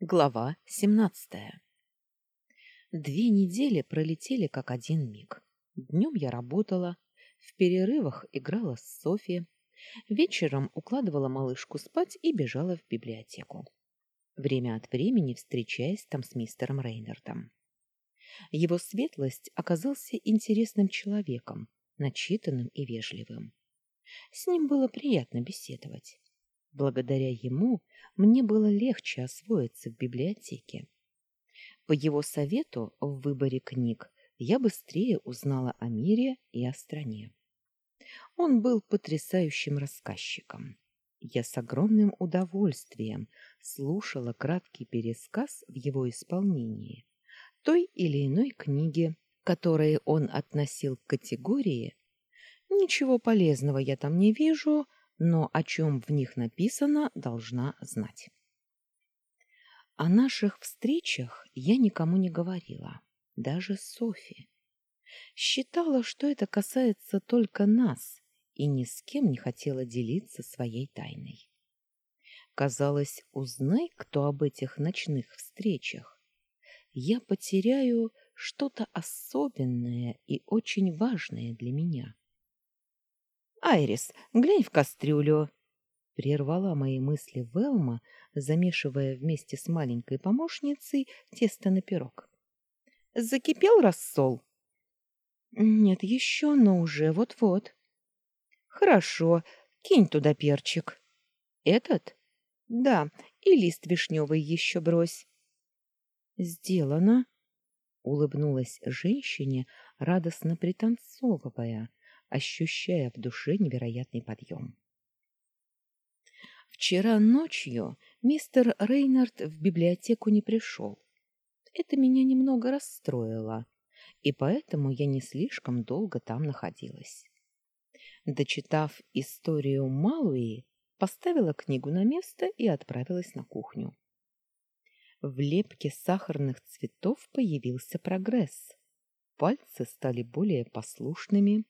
Глава 17. Две недели пролетели как один миг. Днем я работала, в перерывах играла с Софией, вечером укладывала малышку спать и бежала в библиотеку. Время от времени встречаясь там с мистером Рейнардом. Его светлость оказался интересным человеком, начитанным и вежливым. С ним было приятно беседовать. Благодаря ему мне было легче освоиться в библиотеке. По его совету в выборе книг я быстрее узнала о мире и о стране. Он был потрясающим рассказчиком. Я с огромным удовольствием слушала краткий пересказ в его исполнении той или иной книги, которые он относил к категории «Ничего полезного я там не вижу», но о чем в них написано, должна знать. О наших встречах я никому не говорила, даже Софи. Считала, что это касается только нас, и ни с кем не хотела делиться своей тайной. Казалось, узнай, кто об этих ночных встречах, я потеряю что-то особенное и очень важное для меня. Айрис, глянь в кастрюлю. Прервала мои мысли Велма, замешивая вместе с маленькой помощницей тесто на пирог. Закипел рассол? Нет, еще, но уже вот-вот. Хорошо, кинь туда перчик. Этот? Да, и лист вишневый еще брось. Сделано, улыбнулась женщине, радостно пританцовывая, ощущая в душе невероятный подъем. Вчера ночью мистер Рейнард в библиотеку не пришел. Это меня немного расстроило, и поэтому я не слишком долго там находилась. Дочитав историю Малуи, поставила книгу на место и отправилась на кухню. В лепке сахарных цветов появился прогресс. Пальцы стали более послушными,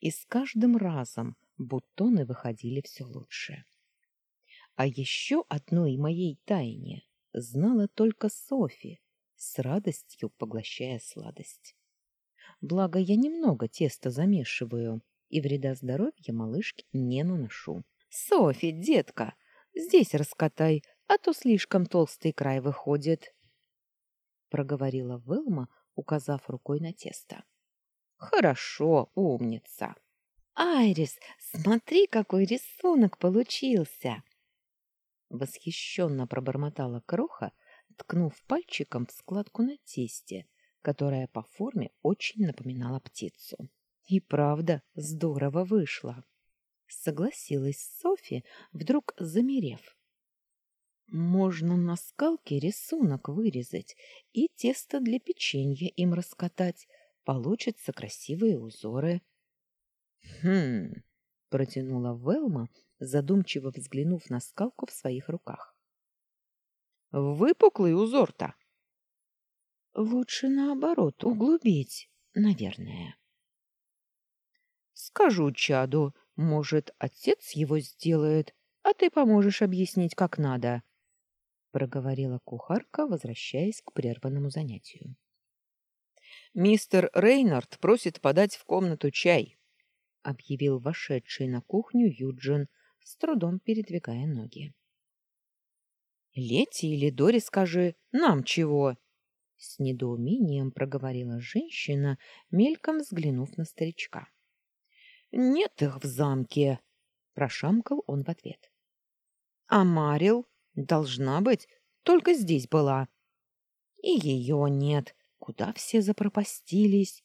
и с каждым разом бутоны выходили все лучше. А еще одной моей тайне знала только Софи, с радостью поглощая сладость. Благо я немного теста замешиваю и вреда здоровью малышке не наношу. Софи, детка, здесь раскатай, а то слишком толстый край выходит, проговорила Велма, указав рукой на тесто. Хорошо, умница. Айрис, смотри, какой рисунок получился. Восхищенно пробормотала Кроха, ткнув пальчиком в складку на тесте, которая по форме очень напоминала птицу. И правда, здорово вышло. Согласилась Софи, вдруг замерев. Можно на скалке рисунок вырезать и тесто для печенья им раскатать, получатся красивые узоры. Хм, протянула Велма, задумчиво взглянув на скалку в своих руках. Выпуклый узор-то. Лучше наоборот, углубить, наверное. Скажу чаду, может, отец его сделает, а ты поможешь объяснить, как надо, проговорила кухарка, возвращаясь к прерванному занятию. Мистер Рейнард просит подать в комнату чай, объявил вошедший на кухню Юджин, с трудом передвигая ноги. Лети или Дори скажи, нам чего? С недоумением проговорила женщина, мельком взглянув на старичка. Нет их в замке, прошамкал он в ответ. А Марил должна быть, только здесь была. И ее нет. Куда все запропастились?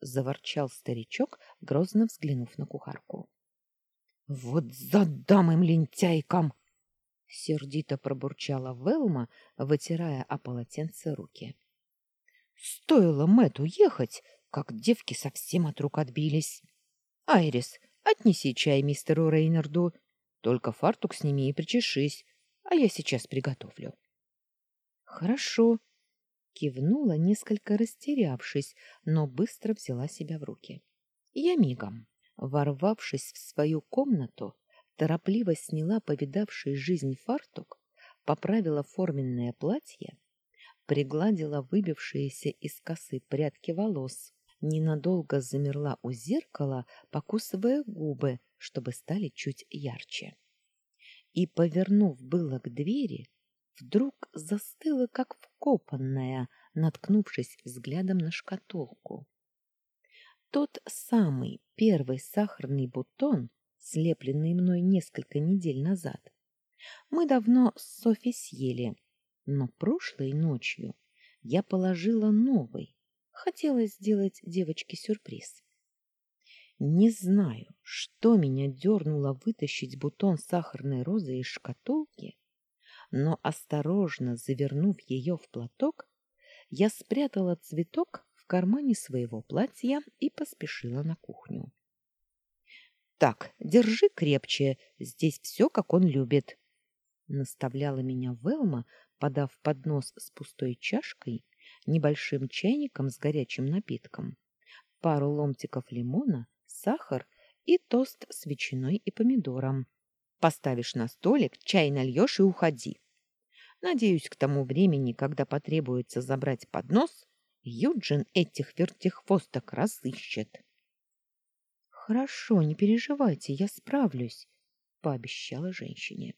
заворчал старичок, грозно взглянув на кухарку. Вот задам им лентяйкам, сердито пробурчала Велма, вытирая о полотенце руки. Стоило Мэту ехать, как девки совсем от рук отбились. Айрис, отнеси чай мистеру Рейнарду, только фартук сними и причешись, а я сейчас приготовлю. Хорошо, Кивнула, несколько растерявшись, но быстро взяла себя в руки. Я мигом, ворвавшись в свою комнату, торопливо сняла повидавший жизнь фартук, поправила форменное платье, пригладила выбившиеся из косы прядки волос, ненадолго замерла у зеркала, покусывая губы, чтобы стали чуть ярче. И, повернув было к двери, вдруг застыла, как вкопанная, наткнувшись взглядом на шкатулку. Тот самый первый сахарный бутон, слепленный мной несколько недель назад, мы давно с Софи съели, но прошлой ночью я положила новый, хотела сделать девочке сюрприз. Не знаю, что меня дернуло вытащить бутон сахарной розы из шкатулки, но осторожно завернув ее в платок, я спрятала цветок в кармане своего платья и поспешила на кухню. Так, держи крепче, здесь все, как он любит, наставляла меня Велма, подав поднос с пустой чашкой, небольшим чайником с горячим напитком, пару ломтиков лимона сахар и тост с ветчиной и помидором. Поставишь на столик, чай нальешь и уходи. Надеюсь, к тому времени, когда потребуется забрать поднос, Юджин этих вертихвосток разыщет. — Хорошо, не переживайте, я справлюсь, — пообещала женщине.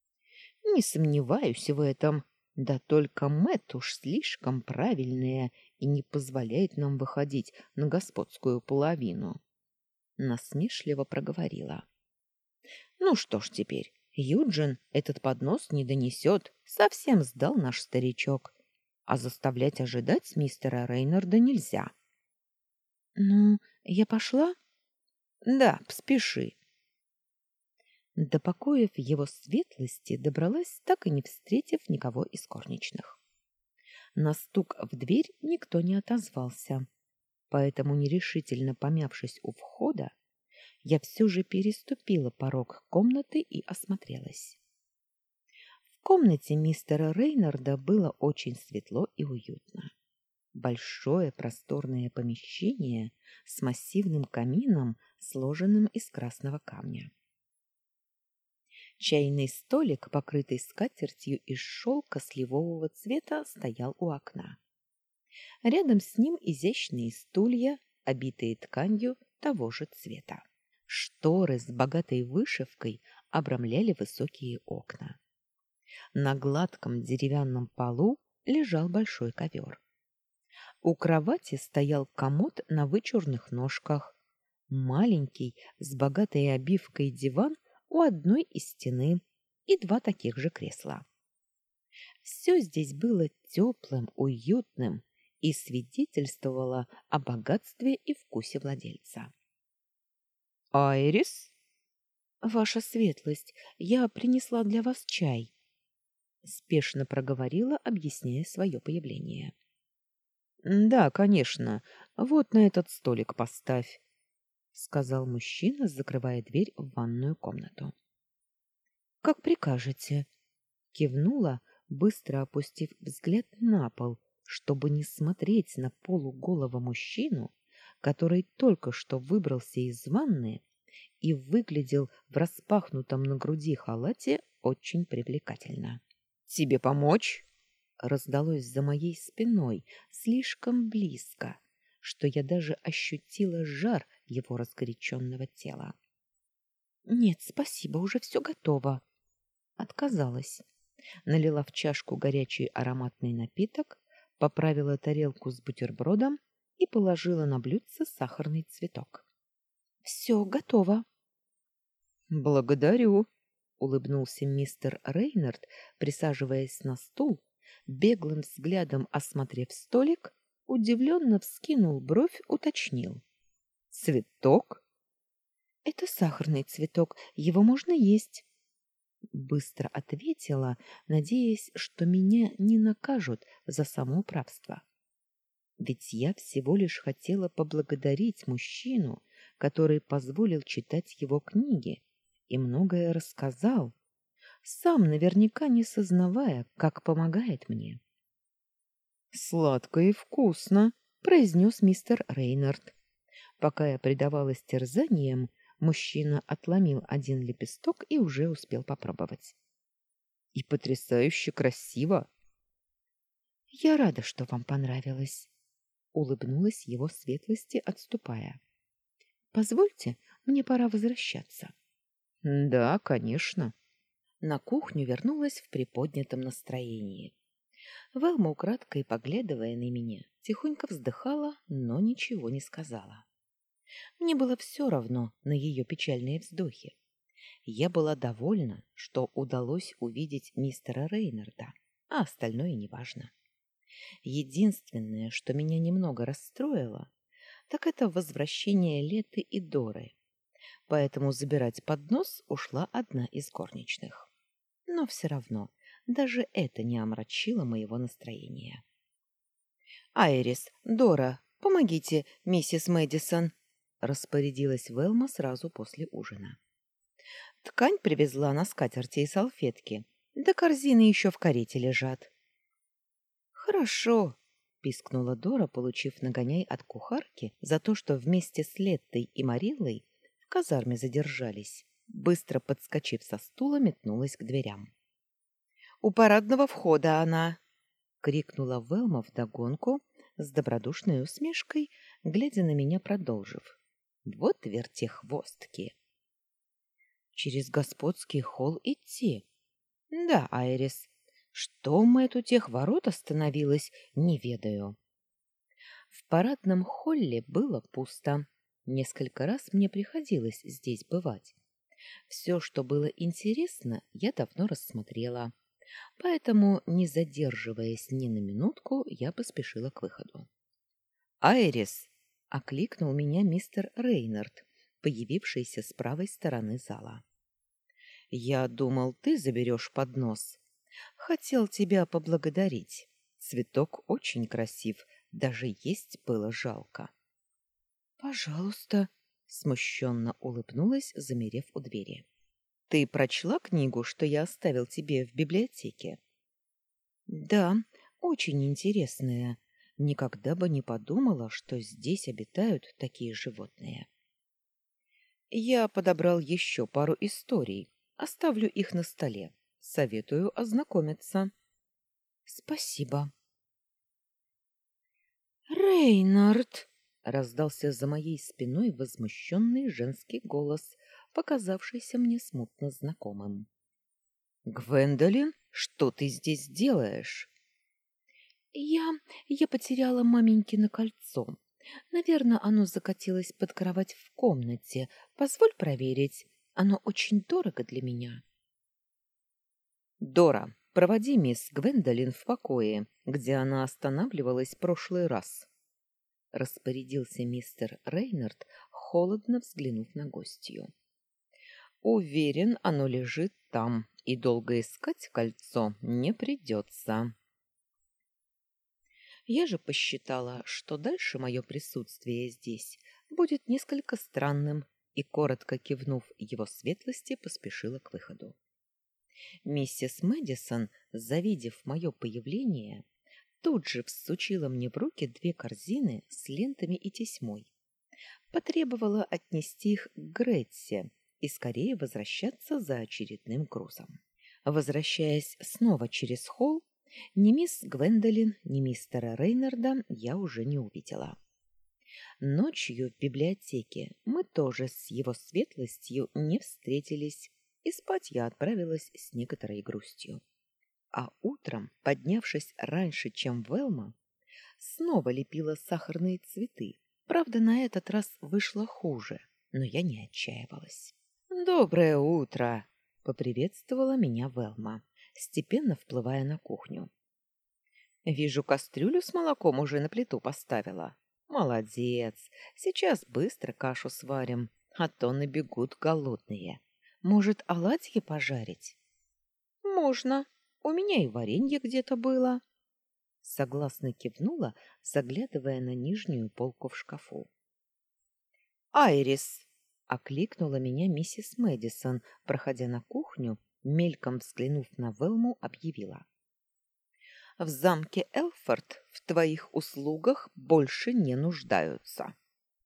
— Не сомневаюсь в этом. Да только Мэтт уж слишком правильная и не позволяет нам выходить на господскую половину насмешливо проговорила. Ну что ж теперь, Юджин этот поднос не донесет, совсем сдал наш старичок, а заставлять ожидать мистера Рейнарда нельзя. Ну, я пошла? Да, спеши. До покоев его светлости добралась, так и не встретив никого из горничных. На стук в дверь никто не отозвался поэтому, нерешительно помявшись у входа, я все же переступила порог комнаты и осмотрелась. В комнате мистера Рейнарда было очень светло и уютно. Большое просторное помещение с массивным камином, сложенным из красного камня. Чайный столик, покрытый скатертью из шелка сливового цвета, стоял у окна. Рядом с ним изящные стулья, обитые тканью того же цвета. Шторы с богатой вышивкой обрамляли высокие окна. На гладком деревянном полу лежал большой ковер. У кровати стоял комод на вычурных ножках, маленький с богатой обивкой диван у одной из стены и два таких же кресла. Все здесь было теплым, уютным, и свидетельствовала о богатстве и вкусе владельца. «Айрис?» «Ваша светлость, я принесла для вас чай», — спешно проговорила, объясняя свое появление. «Да, конечно. Вот на этот столик поставь», — сказал мужчина, закрывая дверь в ванную комнату. «Как прикажете», — кивнула, быстро опустив взгляд на пол, чтобы не смотреть на полуголого мужчину, который только что выбрался из ванны и выглядел в распахнутом на груди халате очень привлекательно. «Тебе помочь?» раздалось за моей спиной слишком близко, что я даже ощутила жар его разгоряченного тела. «Нет, спасибо, уже все готово». Отказалась. Налила в чашку горячий ароматный напиток, поправила тарелку с бутербродом и положила на блюдце сахарный цветок. Все готово. Благодарю, улыбнулся мистер Рейнард, присаживаясь на стул, беглым взглядом осмотрев столик, удивленно вскинул бровь, уточнил: "Цветок? Это сахарный цветок, его можно есть" быстро ответила, надеясь, что меня не накажут за самоуправство. Ведь я всего лишь хотела поблагодарить мужчину, который позволил читать его книги и многое рассказал, сам наверняка не сознавая, как помогает мне. «Сладко и вкусно», — произнес мистер Рейнард. Пока я предавалась терзаниям, Мужчина отломил один лепесток и уже успел попробовать. И потрясающе красиво. Я рада, что вам понравилось, улыбнулась его светлости, отступая. Позвольте, мне пора возвращаться. Да, конечно. На кухню вернулась в приподнятом настроении. Велма, украдкой поглядывая на меня, тихонько вздыхала, но ничего не сказала. Мне было все равно на ее печальные вздохи. Я была довольна, что удалось увидеть мистера Рейнарда, а остальное неважно. Единственное, что меня немного расстроило, так это возвращение Леты и Доры. Поэтому забирать поднос ушла одна из горничных. Но все равно даже это не омрачило моего настроения. «Айрис, Дора, помогите, миссис Мэдисон!» распорядилась Велма сразу после ужина. Ткань привезла на скатерти и салфетки, да корзины еще в карете лежат. Хорошо, пискнула Дора, получив нагоняй от кухарки за то, что вместе с Леттой и Мариллой в казарме задержались. Быстро подскочив со стула, метнулась к дверям. У парадного входа она, крикнула Велма вдогонку с добродушной усмешкой, глядя на меня, продолжив. Вот вертихвостки. Через господский холл идти. Да, Айрис, что мы эту тех ворот остановилась, не ведаю. В парадном холле было пусто. Несколько раз мне приходилось здесь бывать. Все, что было интересно, я давно рассмотрела. Поэтому, не задерживаясь ни на минутку, я поспешила к выходу. «Айрис!» окликнул меня мистер Рейнард, появившийся с правой стороны зала. Я думал, ты заберешь поднос. Хотел тебя поблагодарить. Цветок очень красив, даже есть было жалко. Пожалуйста, смущенно улыбнулась, замерев у двери. Ты прочла книгу, что я оставил тебе в библиотеке? Да, очень интересная. Никогда бы не подумала, что здесь обитают такие животные. Я подобрал еще пару историй. Оставлю их на столе. Советую ознакомиться. Спасибо. Рейнард! Раздался за моей спиной возмущенный женский голос, показавшийся мне смутно знакомым. Гвендолин, что ты здесь делаешь? Я... я потеряла маменькино кольцо. Наверное, оно закатилось под кровать в комнате. Позволь проверить. Оно очень дорого для меня. Дора, проводи мисс Гвендолин в покое, где она останавливалась в прошлый раз. Распорядился мистер Рейнард, холодно взглянув на гостью. Уверен, оно лежит там, и долго искать кольцо не придется. Я же посчитала, что дальше мое присутствие здесь будет несколько странным, и, коротко кивнув его светлости, поспешила к выходу. Миссис Мэдисон, завидев мое появление, тут же всучила мне в руки две корзины с лентами и тесьмой. Потребовала отнести их к Гретсе и скорее возвращаться за очередным грузом. Возвращаясь снова через холл, ни мисс Гвендолин, ни мистера Рейнарда я уже не увидела. Ночью в библиотеке мы тоже с его светлостью не встретились, и спать я отправилась с некоторой грустью. А утром, поднявшись раньше, чем Велма, снова лепила сахарные цветы. Правда, на этот раз вышло хуже, но я не отчаивалась. «Доброе утро!» — поприветствовала меня Велма степенно вплывая на кухню. Вижу, кастрюлю с молоком уже на плиту поставила. Молодец. Сейчас быстро кашу сварим, а то набегут голодные. Может, оладьи пожарить? Можно. У меня и варенье где-то было. Согласно кивнула, заглядывая на нижнюю полку в шкафу. Айрис окликнула меня миссис Мэдисон, проходя на кухню мельком взглянув на Велму, объявила. «В замке Элфорд в твоих услугах больше не нуждаются».